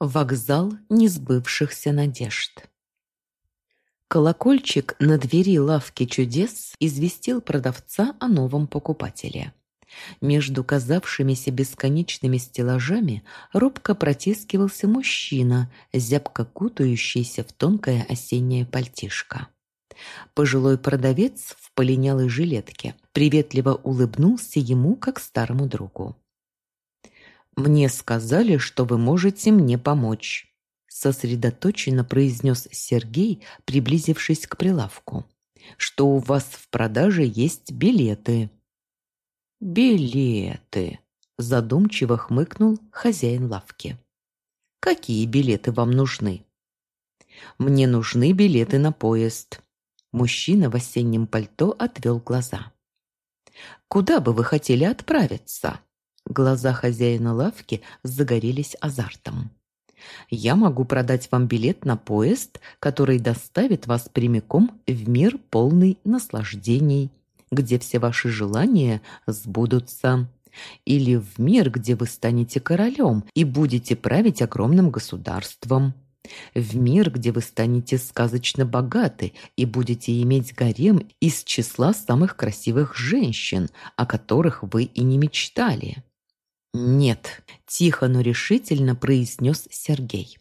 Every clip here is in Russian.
Вокзал несбывшихся надежд. Колокольчик на двери лавки чудес известил продавца о новом покупателе. Между казавшимися бесконечными стеллажами робко протискивался мужчина, зябко кутающийся в тонкое осеннее пальтишко. Пожилой продавец в полинялой жилетке приветливо улыбнулся ему, как старому другу. «Мне сказали, что вы можете мне помочь», – сосредоточенно произнес Сергей, приблизившись к прилавку. «Что у вас в продаже есть билеты». «Билеты», – задумчиво хмыкнул хозяин лавки. «Какие билеты вам нужны?» «Мне нужны билеты на поезд». Мужчина в осеннем пальто отвел глаза. «Куда бы вы хотели отправиться?» Глаза хозяина лавки загорелись азартом. «Я могу продать вам билет на поезд, который доставит вас прямиком в мир полный наслаждений, где все ваши желания сбудутся. Или в мир, где вы станете королем и будете править огромным государством. В мир, где вы станете сказочно богаты и будете иметь гарем из числа самых красивых женщин, о которых вы и не мечтали. «Нет», – тихо, но решительно произнес Сергей.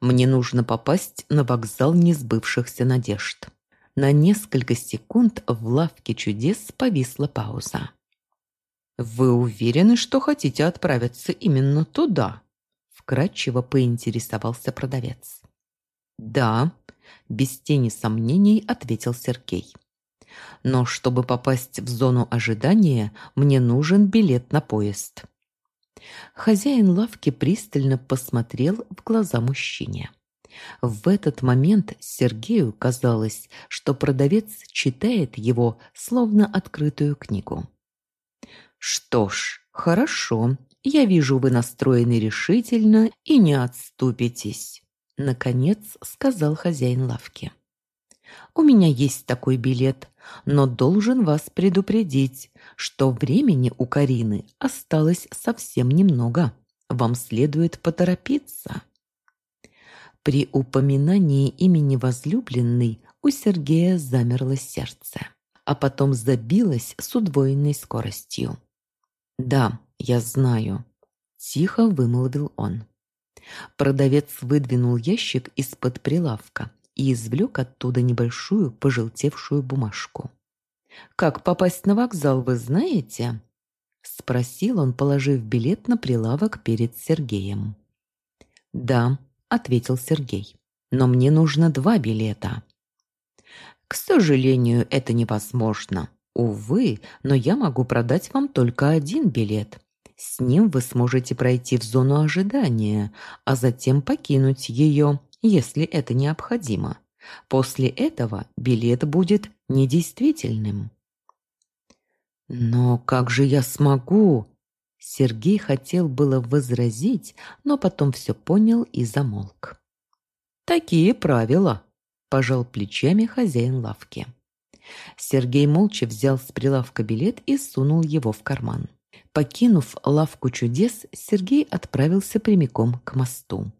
«Мне нужно попасть на вокзал несбывшихся надежд». На несколько секунд в лавке чудес повисла пауза. «Вы уверены, что хотите отправиться именно туда?» Вкратчиво поинтересовался продавец. «Да», – без тени сомнений ответил Сергей. Но чтобы попасть в зону ожидания, мне нужен билет на поезд. Хозяин лавки пристально посмотрел в глаза мужчине. В этот момент Сергею казалось, что продавец читает его словно открытую книгу. «Что ж, хорошо. Я вижу, вы настроены решительно и не отступитесь», — наконец сказал хозяин лавки. «У меня есть такой билет, но должен вас предупредить, что времени у Карины осталось совсем немного. Вам следует поторопиться. При упоминании имени возлюбленной у Сергея замерло сердце, а потом забилось с удвоенной скоростью. «Да, я знаю», – тихо вымолвил он. Продавец выдвинул ящик из-под прилавка и извлек оттуда небольшую пожелтевшую бумажку. «Как попасть на вокзал, вы знаете?» – спросил он, положив билет на прилавок перед Сергеем. «Да», – ответил Сергей, – «но мне нужно два билета». «К сожалению, это невозможно. Увы, но я могу продать вам только один билет. С ним вы сможете пройти в зону ожидания, а затем покинуть ее, если это необходимо. После этого билет будет недействительным. «Но как же я смогу?» Сергей хотел было возразить, но потом все понял и замолк. «Такие правила», – пожал плечами хозяин лавки. Сергей молча взял с прилавка билет и сунул его в карман. Покинув лавку чудес, Сергей отправился прямиком к мосту.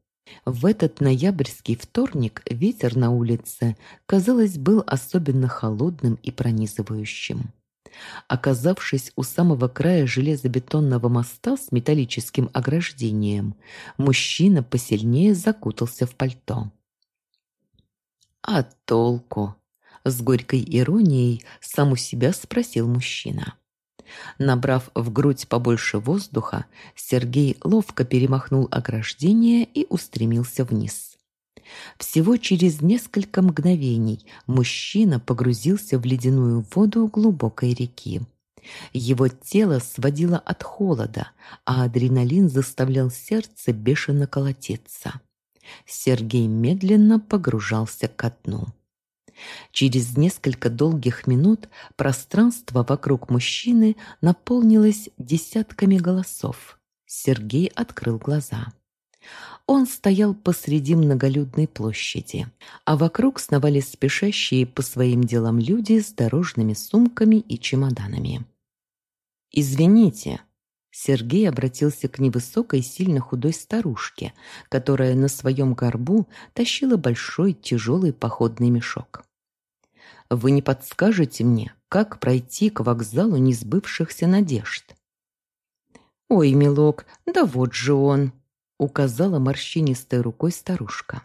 В этот ноябрьский вторник ветер на улице, казалось, был особенно холодным и пронизывающим. Оказавшись у самого края железобетонного моста с металлическим ограждением, мужчина посильнее закутался в пальто. «А толку?» – с горькой иронией сам у себя спросил мужчина. Набрав в грудь побольше воздуха, Сергей ловко перемахнул ограждение и устремился вниз. Всего через несколько мгновений мужчина погрузился в ледяную воду глубокой реки. Его тело сводило от холода, а адреналин заставлял сердце бешено колотиться. Сергей медленно погружался ко дну. Через несколько долгих минут пространство вокруг мужчины наполнилось десятками голосов. Сергей открыл глаза. Он стоял посреди многолюдной площади, а вокруг сновали спешащие по своим делам люди с дорожными сумками и чемоданами. «Извините», Сергей обратился к невысокой, сильно худой старушке, которая на своем горбу тащила большой тяжелый походный мешок. «Вы не подскажете мне, как пройти к вокзалу несбывшихся надежд?» «Ой, милок, да вот же он!» — указала морщинистой рукой старушка.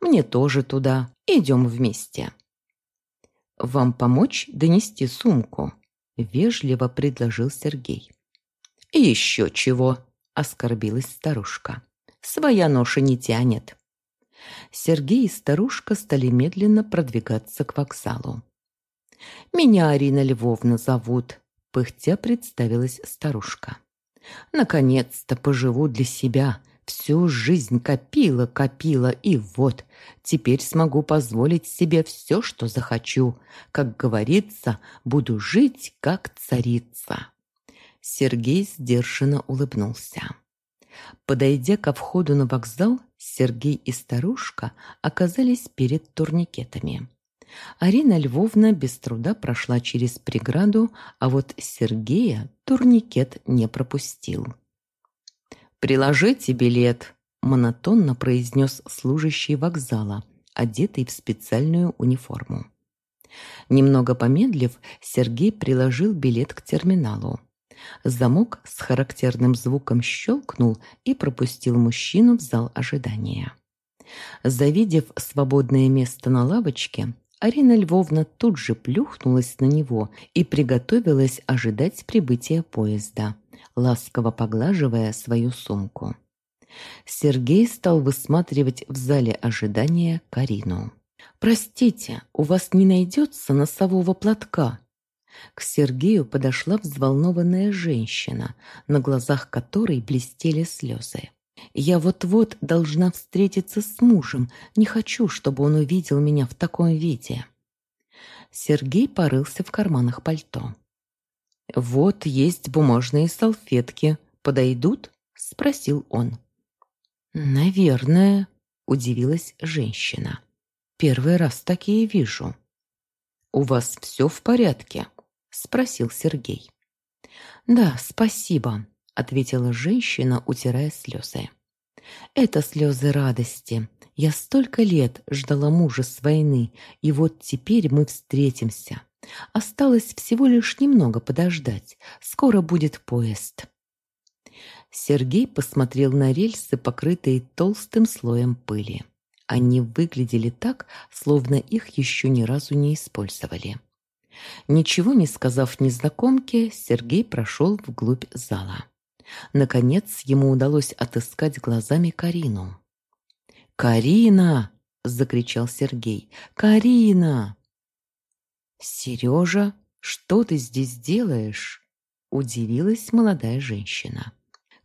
«Мне тоже туда. Идем вместе». «Вам помочь донести сумку?» — вежливо предложил Сергей. «Еще чего!» – оскорбилась старушка. «Своя ноша не тянет». Сергей и старушка стали медленно продвигаться к вокзалу. «Меня Арина Львовна зовут», – пыхтя представилась старушка. «Наконец-то поживу для себя. Всю жизнь копила, копила, и вот, теперь смогу позволить себе все, что захочу. Как говорится, буду жить, как царица». Сергей сдержанно улыбнулся. Подойдя ко входу на вокзал, Сергей и старушка оказались перед турникетами. Арина Львовна без труда прошла через преграду, а вот Сергея турникет не пропустил. «Приложите билет», – монотонно произнес служащий вокзала, одетый в специальную униформу. Немного помедлив, Сергей приложил билет к терминалу. Замок с характерным звуком щелкнул и пропустил мужчину в зал ожидания. Завидев свободное место на лавочке, Арина Львовна тут же плюхнулась на него и приготовилась ожидать прибытия поезда, ласково поглаживая свою сумку. Сергей стал высматривать в зале ожидания Карину. «Простите, у вас не найдется носового платка?» К Сергею подошла взволнованная женщина, на глазах которой блестели слезы. «Я вот-вот должна встретиться с мужем. Не хочу, чтобы он увидел меня в таком виде». Сергей порылся в карманах пальто. «Вот есть бумажные салфетки. Подойдут?» – спросил он. «Наверное», – удивилась женщина. «Первый раз такие вижу». «У вас все в порядке?» Спросил Сергей. «Да, спасибо», — ответила женщина, утирая слезы. «Это слезы радости. Я столько лет ждала мужа с войны, и вот теперь мы встретимся. Осталось всего лишь немного подождать. Скоро будет поезд». Сергей посмотрел на рельсы, покрытые толстым слоем пыли. Они выглядели так, словно их еще ни разу не использовали. Ничего не сказав незнакомке, Сергей прошел вглубь зала. Наконец ему удалось отыскать глазами Карину. «Карина!» – закричал Сергей. «Карина!» «Сережа, что ты здесь делаешь?» – удивилась молодая женщина.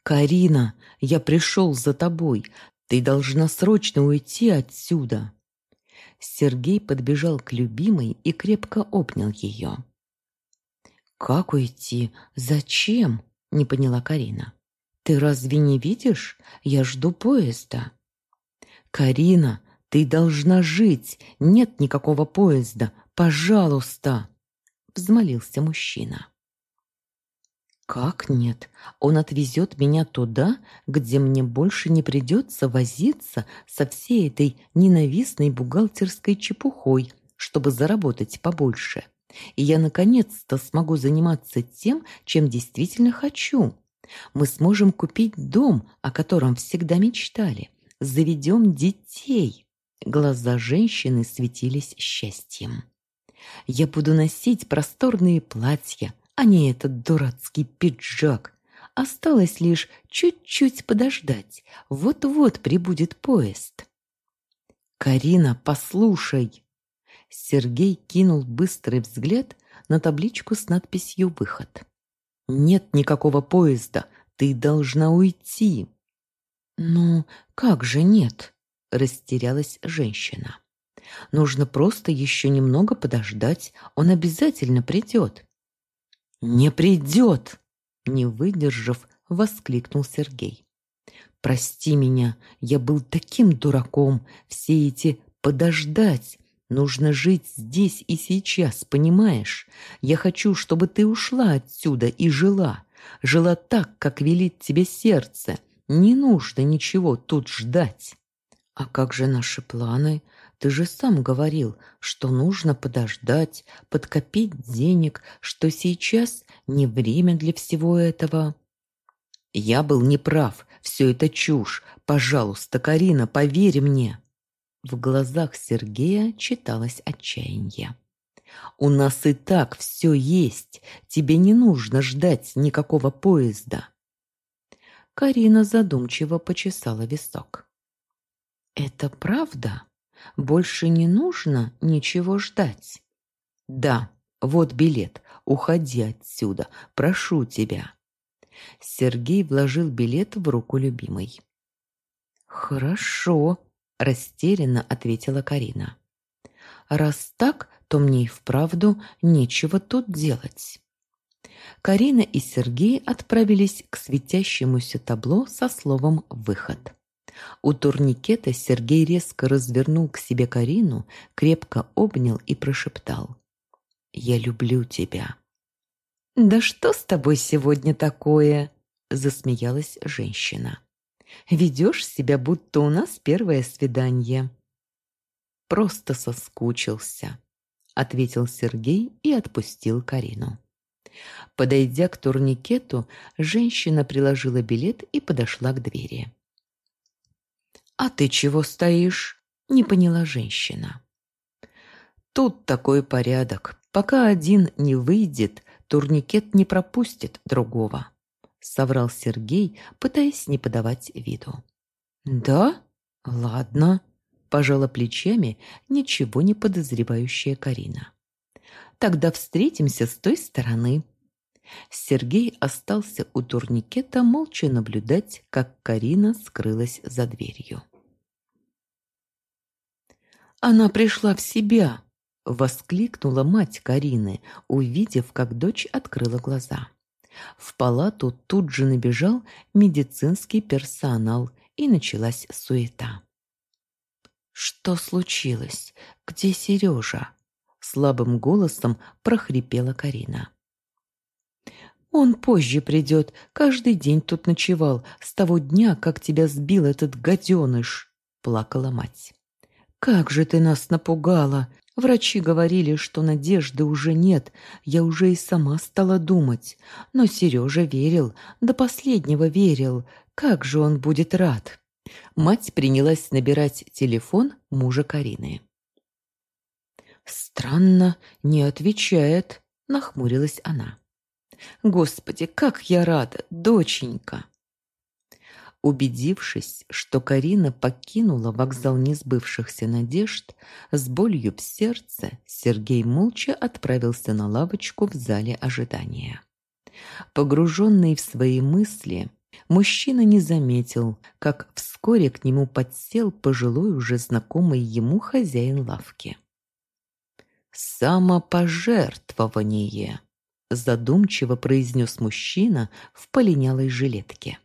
«Карина, я пришел за тобой. Ты должна срочно уйти отсюда!» Сергей подбежал к любимой и крепко обнял ее. «Как уйти? Зачем?» – не поняла Карина. «Ты разве не видишь? Я жду поезда». «Карина, ты должна жить! Нет никакого поезда! Пожалуйста!» – взмолился мужчина. «Как нет? Он отвезет меня туда, где мне больше не придется возиться со всей этой ненавистной бухгалтерской чепухой, чтобы заработать побольше. И я наконец-то смогу заниматься тем, чем действительно хочу. Мы сможем купить дом, о котором всегда мечтали. Заведем детей». Глаза женщины светились счастьем. «Я буду носить просторные платья, а не этот дурацкий пиджак. Осталось лишь чуть-чуть подождать. Вот-вот прибудет поезд. «Карина, послушай!» Сергей кинул быстрый взгляд на табличку с надписью «Выход». «Нет никакого поезда. Ты должна уйти». «Ну, как же нет?» – растерялась женщина. «Нужно просто еще немного подождать. Он обязательно придет». «Не придет!» Не выдержав, воскликнул Сергей. «Прости меня, я был таким дураком. Все эти «подождать» Нужно жить здесь и сейчас, понимаешь? Я хочу, чтобы ты ушла отсюда и жила. Жила так, как велит тебе сердце. Не нужно ничего тут ждать. А как же наши планы? Ты же сам говорил, что нужно подождать, подкопить денег, что сейчас не время для всего этого. Я был неправ, все это чушь. Пожалуйста, Карина, поверь мне. В глазах Сергея читалось отчаяние. У нас и так все есть, тебе не нужно ждать никакого поезда. Карина задумчиво почесала висок. Это правда? Больше не нужно ничего ждать. Да, вот билет. Уходи отсюда, прошу тебя. Сергей вложил билет в руку любимой. Хорошо, растерянно ответила Карина. Раз так, то мне и вправду нечего тут делать. Карина и Сергей отправились к светящемуся табло со словом «выход». У турникета Сергей резко развернул к себе Карину, крепко обнял и прошептал. «Я люблю тебя». «Да что с тобой сегодня такое?» – засмеялась женщина. «Ведешь себя, будто у нас первое свидание». «Просто соскучился», – ответил Сергей и отпустил Карину. Подойдя к турникету, женщина приложила билет и подошла к двери. «А ты чего стоишь?» – не поняла женщина. «Тут такой порядок. Пока один не выйдет, турникет не пропустит другого», – соврал Сергей, пытаясь не подавать виду. «Да? Ладно», – пожала плечами ничего не подозревающая Карина. «Тогда встретимся с той стороны». Сергей остался у турникета молча наблюдать, как Карина скрылась за дверью. «Она пришла в себя!» – воскликнула мать Карины, увидев, как дочь открыла глаза. В палату тут же набежал медицинский персонал, и началась суета. «Что случилось? Где Сережа?» – слабым голосом прохрипела Карина. Он позже придет, каждый день тут ночевал, с того дня, как тебя сбил этот гаденыш», – плакала мать. «Как же ты нас напугала! Врачи говорили, что надежды уже нет, я уже и сама стала думать. Но Сережа верил, до последнего верил. Как же он будет рад!» Мать принялась набирать телефон мужа Карины. «Странно, не отвечает», – нахмурилась она. Господи, как я рада, доченька!» Убедившись, что Карина покинула вокзал несбывшихся надежд, с болью в сердце Сергей молча отправился на лавочку в зале ожидания. Погруженный в свои мысли, мужчина не заметил, как вскоре к нему подсел пожилой уже знакомый ему хозяин лавки. «Самопожертвование!» Задумчиво произнес мужчина в полинялой жилетке.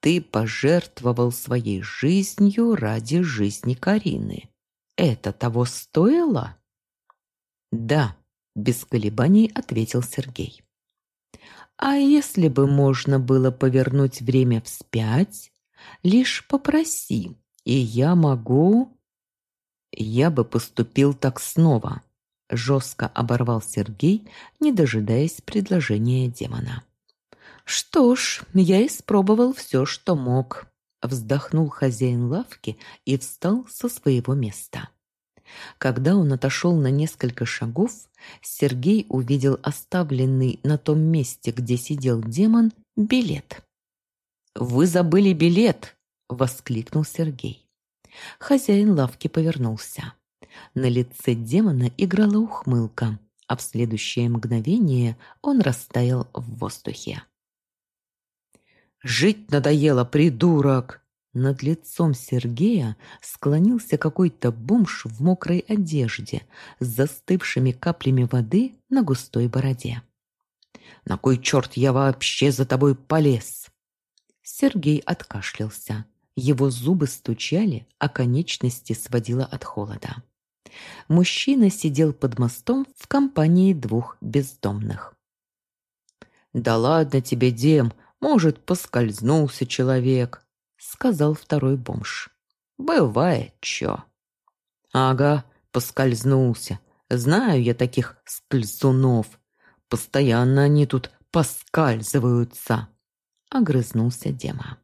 Ты пожертвовал своей жизнью ради жизни Карины. Это того стоило? Да, без колебаний ответил Сергей. А если бы можно было повернуть время вспять, лишь попроси, и я могу... Я бы поступил так снова, Жестко оборвал Сергей, не дожидаясь предложения демона. «Что ж, я испробовал все, что мог», – вздохнул хозяин лавки и встал со своего места. Когда он отошел на несколько шагов, Сергей увидел оставленный на том месте, где сидел демон, билет. «Вы забыли билет!» – воскликнул Сергей. Хозяин лавки повернулся. На лице демона играла ухмылка, а в следующее мгновение он растаял в воздухе. «Жить надоело, придурок!» Над лицом Сергея склонился какой-то бомж в мокрой одежде с застывшими каплями воды на густой бороде. «На кой черт я вообще за тобой полез?» Сергей откашлялся. Его зубы стучали, а конечности сводило от холода мужчина сидел под мостом в компании двух бездомных. «Да ладно тебе, Дем, может, поскользнулся человек», — сказал второй бомж. «Бывает чё». «Ага, поскользнулся. Знаю я таких скользунов. Постоянно они тут поскальзываются», — огрызнулся Дема.